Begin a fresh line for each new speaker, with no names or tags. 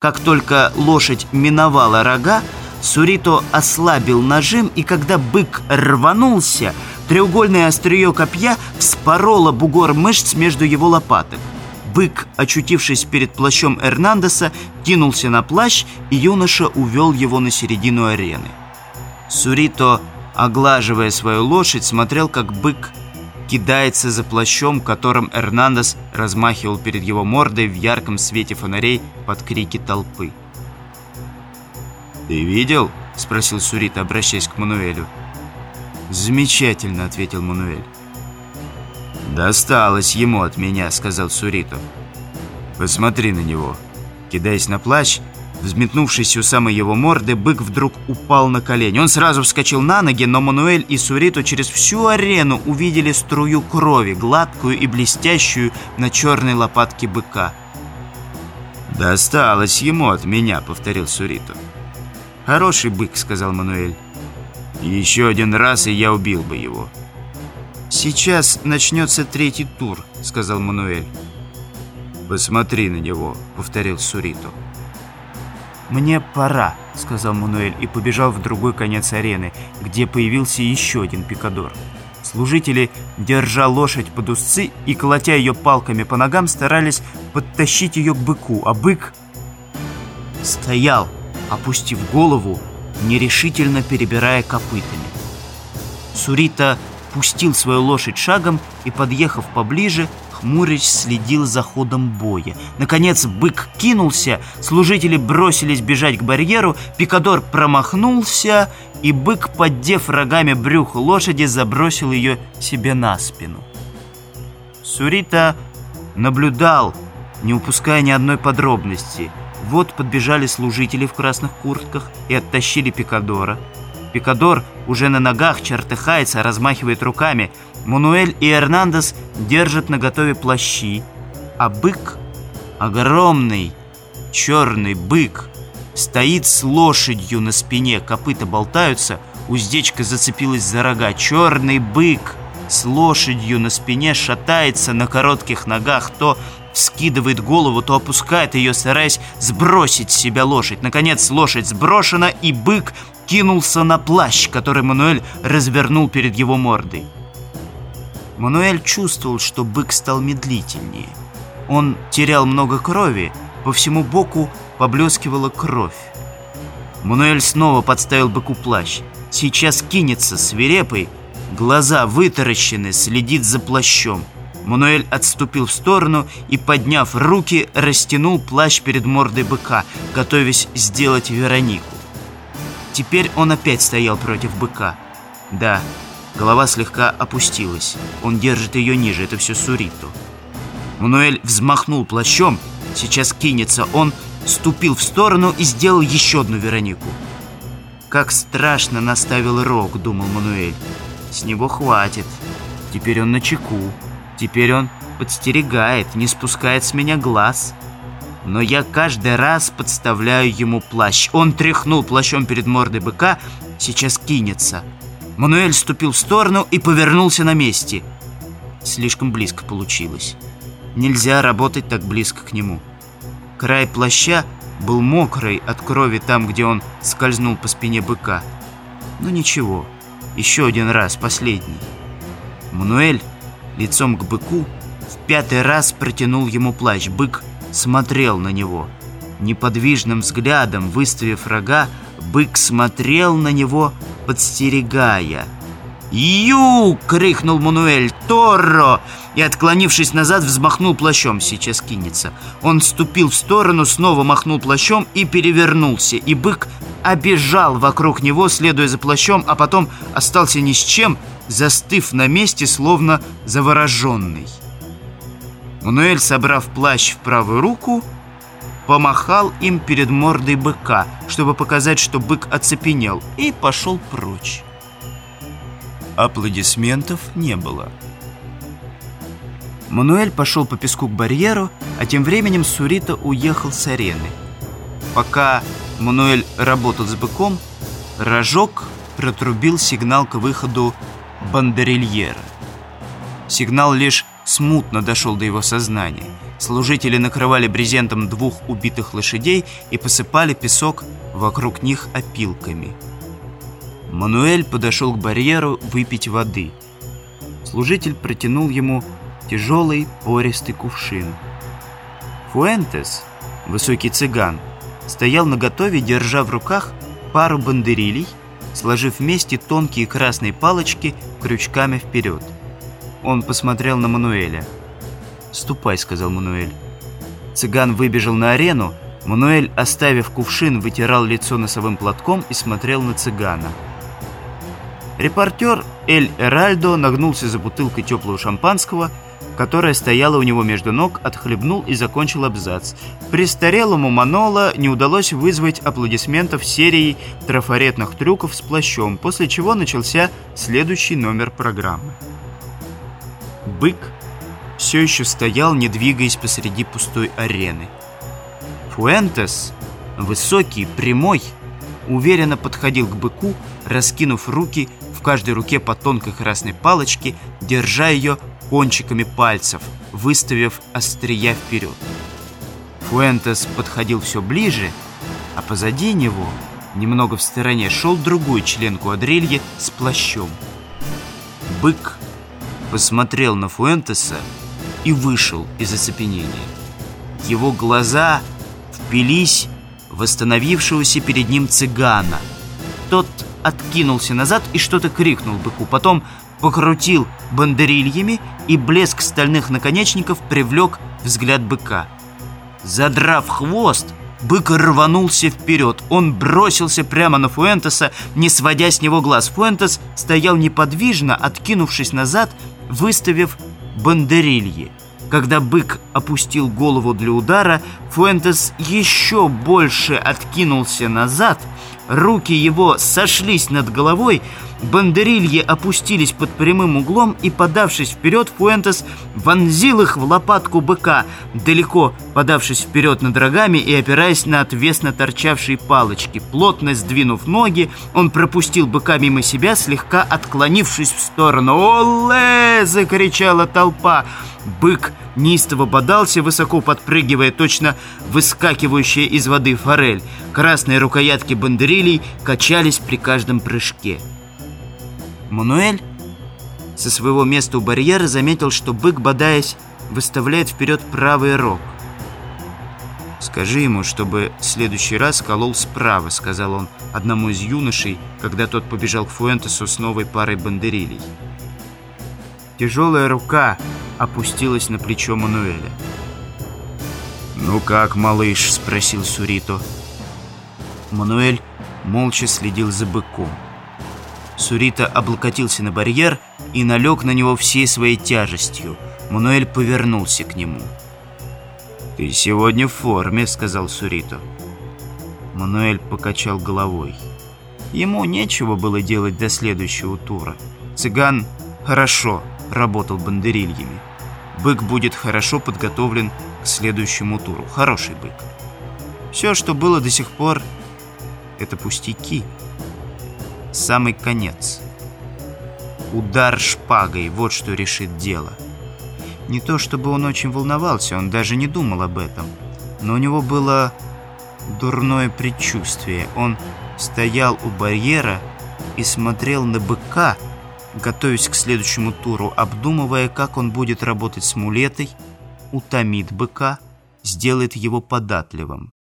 Как только лошадь миновала рога, Сурито ослабил нажим, и когда бык рванулся, треугольное острие копья вспороло бугор мышц между его лопаток. Бык, очутившись перед плащом Эрнандеса, кинулся на плащ, и юноша увел его на середину арены. Сурито, оглаживая свою лошадь, смотрел, как бык кидается за плащом, которым Эрнандес размахивал перед его мордой в ярком свете фонарей под крики толпы. «Ты видел?» — спросил Сурито, обращаясь к Мануэлю. «Замечательно», — ответил Мануэль. «Досталось ему от меня», — сказал Сурито. «Посмотри на него». Кидаясь на плащ, Взметнувшись у самой его морды, бык вдруг упал на колени. Он сразу вскочил на ноги, но Мануэль и Сурито через всю арену увидели струю крови, гладкую и блестящую на черной лопатке быка. «Досталось ему от меня», — повторил Сурито. «Хороший бык», — сказал Мануэль. «Еще один раз, и я убил бы его». «Сейчас начнется третий тур», — сказал Мануэль. «Посмотри на него», — повторил Сурито. «Мне пора», — сказал Мануэль и побежал в другой конец арены, где появился еще один пикадор. Служители, держа лошадь под узцы и колотя ее палками по ногам, старались подтащить ее к быку, а бык стоял, опустив голову, нерешительно перебирая копытами. Сурита пустил свою лошадь шагом и, подъехав поближе, хмурясь, следил за ходом боя. Наконец бык кинулся, служители бросились бежать к барьеру, пикадор промахнулся, и бык, поддев рогами брюх лошади, забросил ее себе на спину. Сурита наблюдал, не упуская ни одной подробности. Вот подбежали служители в красных куртках и оттащили пикадора. Пикадор уже на ногах чертыхается, размахивает руками. Мануэль и Эрнандес держат наготове плащи. А бык, огромный черный бык, стоит с лошадью на спине. Копыта болтаются, уздечка зацепилась за рога. Черный бык с лошадью на спине шатается на коротких ногах, то скидывает голову, то опускает ее, стараясь сбросить с себя лошадь. Наконец лошадь сброшена, и бык кинулся на плащ, который Мануэль развернул перед его мордой. Мануэль чувствовал, что бык стал медлительнее. Он терял много крови, по всему боку поблескивала кровь. Мануэль снова подставил быку плащ. Сейчас кинется свирепый, глаза вытаращены, следит за плащом. Мануэль отступил в сторону и, подняв руки, растянул плащ перед мордой быка, готовясь сделать Веронику. Теперь он опять стоял против быка. Да, голова слегка опустилась. Он держит ее ниже, это все Сурито. Мануэль взмахнул плащом, сейчас кинется. Он ступил в сторону и сделал еще одну Веронику. «Как страшно наставил рог», — думал Мануэль. «С него хватит. Теперь он на чеку. Теперь он подстерегает, не спускает с меня глаз» но я каждый раз подставляю ему плащ. Он тряхнул плащом перед мордой быка, сейчас кинется. Мануэль ступил в сторону и повернулся на месте. Слишком близко получилось. Нельзя работать так близко к нему. Край плаща был мокрый от крови там, где он скользнул по спине быка. Но ничего, еще один раз, последний. Мануэль лицом к быку в пятый раз протянул ему плащ. Бык смотрел на него. Неподвижным взглядом, выставив рога, бык смотрел на него, подстерегая. «Ю!» — крикнул Мануэль. «Торро!» И, отклонившись назад, взмахнул плащом. Сейчас кинется. Он ступил в сторону, снова махнул плащом и перевернулся. И бык обежал вокруг него, следуя за плащом, а потом остался ни с чем, застыв на месте, словно завороженный. Мануэль, собрав плащ в правую руку, помахал им перед мордой быка, чтобы показать, что бык оцепенел, и пошел прочь. Аплодисментов не было. Мануэль пошел по песку к барьеру, а тем временем Сурита уехал с арены. Пока Мануэль работал с быком, рожок протрубил сигнал к выходу бандерильера. Сигнал лишь смутно дошел до его сознания. Служители накрывали брезентом двух убитых лошадей и посыпали песок вокруг них опилками. Мануэль подошел к барьеру выпить воды. Служитель протянул ему тяжелый пористый кувшин. Фуэнтес, высокий цыган, стоял наготове, держа в руках пару бандерилей, сложив вместе тонкие красные палочки крючками вперед. Он посмотрел на Мануэля. «Ступай», — сказал Мануэль. Цыган выбежал на арену. Мануэль, оставив кувшин, вытирал лицо носовым платком и смотрел на цыгана. Репортер Эль Эральдо нагнулся за бутылкой теплого шампанского, которая стояла у него между ног, отхлебнул и закончил абзац. Престарелому Манола не удалось вызвать аплодисментов серии трафаретных трюков с плащом, после чего начался следующий номер программы. Бык все еще стоял, не двигаясь посреди пустой арены. Фуэнтес, высокий, прямой, уверенно подходил к быку, раскинув руки, в каждой руке по тонкой красной палочке, держа ее кончиками пальцев, выставив острия вперед. Фуэнтес подходил все ближе, а позади него, немного в стороне, шел другой член квадрильи с плащом. Бык посмотрел на Фуэнтеса и вышел из оцепенения. Его глаза впились в восстановившегося перед ним цыгана. Тот откинулся назад и что-то крикнул быку, потом покрутил бандерильями, и блеск стальных наконечников привлек взгляд быка. Задрав хвост, бык рванулся вперед. Он бросился прямо на Фуэнтеса, не сводя с него глаз. Фуэнтес стоял неподвижно, откинувшись назад, выставив бандерильи. Когда бык опустил голову для удара, Фуэнтес еще больше откинулся назад, руки его сошлись над головой, Бандерильи опустились под прямым углом и, подавшись вперед, Фуэнтес вонзил их в лопатку быка, далеко подавшись вперед над рогами и опираясь на отвесно торчавшие палочки. Плотно сдвинув ноги, он пропустил быка мимо себя, слегка отклонившись в сторону. «Оле!» — закричала толпа. Бык неистово бодался, высоко подпрыгивая, точно выскакивающая из воды форель. Красные рукоятки бандерилей качались при каждом прыжке. Мануэль со своего места у барьера заметил, что бык, бодаясь, выставляет вперед правый рог. «Скажи ему, чтобы в следующий раз колол справа», — сказал он одному из юношей, когда тот побежал к Фуэнтесу с новой парой бандерилей. Тяжелая рука опустилась на плечо Мануэля. «Ну как, малыш?» — спросил Сурито. Мануэль молча следил за быком. Сурита облокотился на барьер и налег на него всей своей тяжестью. Мануэль повернулся к нему. «Ты сегодня в форме», — сказал Сурито. Мануэль покачал головой. Ему нечего было делать до следующего тура. Цыган хорошо работал бандерильями. Бык будет хорошо подготовлен к следующему туру. Хороший бык. Все, что было до сих пор, это пустяки самый конец. Удар шпагой, вот что решит дело. Не то чтобы он очень волновался, он даже не думал об этом. Но у него было дурное предчувствие. Он стоял у барьера и смотрел на быка, готовясь к следующему туру, обдумывая, как он будет работать с мулетой, утомит быка, сделает его податливым.